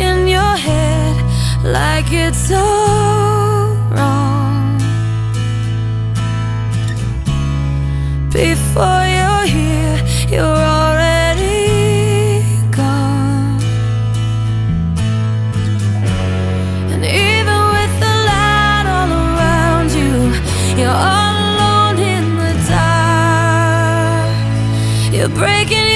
in your head like it's so wrong. Before you're here, you're already gone. And even with the light all around you, you're all alone in the dark. You're breaking.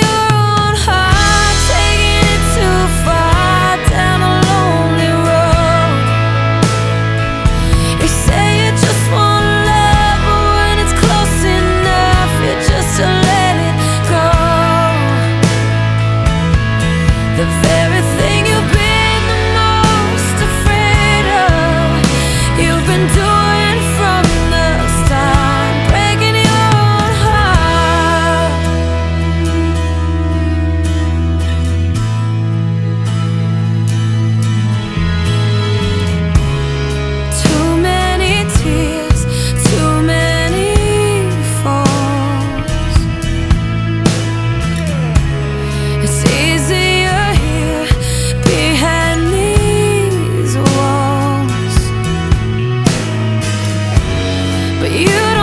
you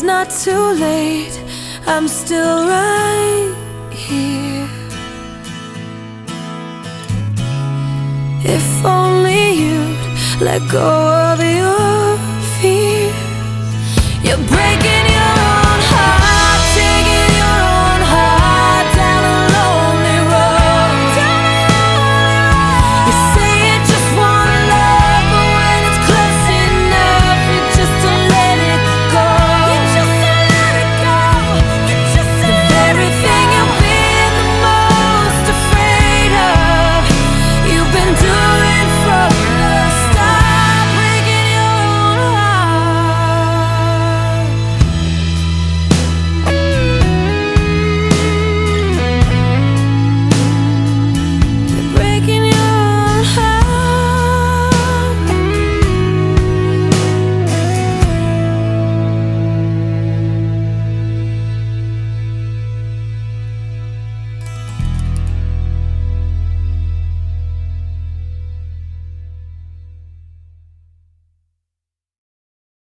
It's not too late, I'm still right here. If only you'd let go of your fears, you're breaking.